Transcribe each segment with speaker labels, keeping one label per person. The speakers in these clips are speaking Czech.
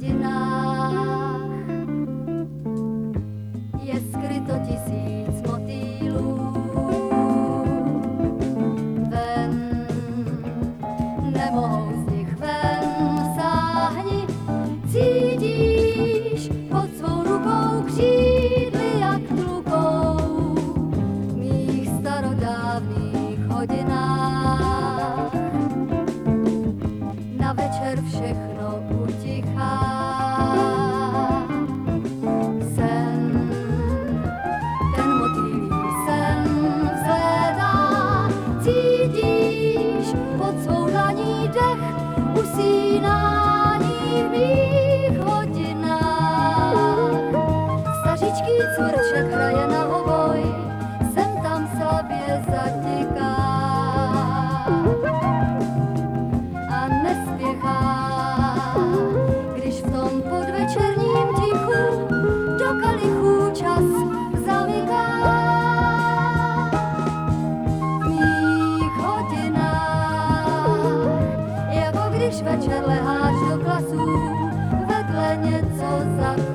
Speaker 1: 接纳。see. leháš do klasů, takhle něco zapíš.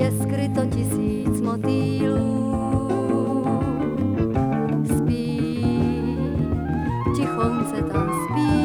Speaker 1: je skryto tisíc motýlů. Spí, tichonce tam spí.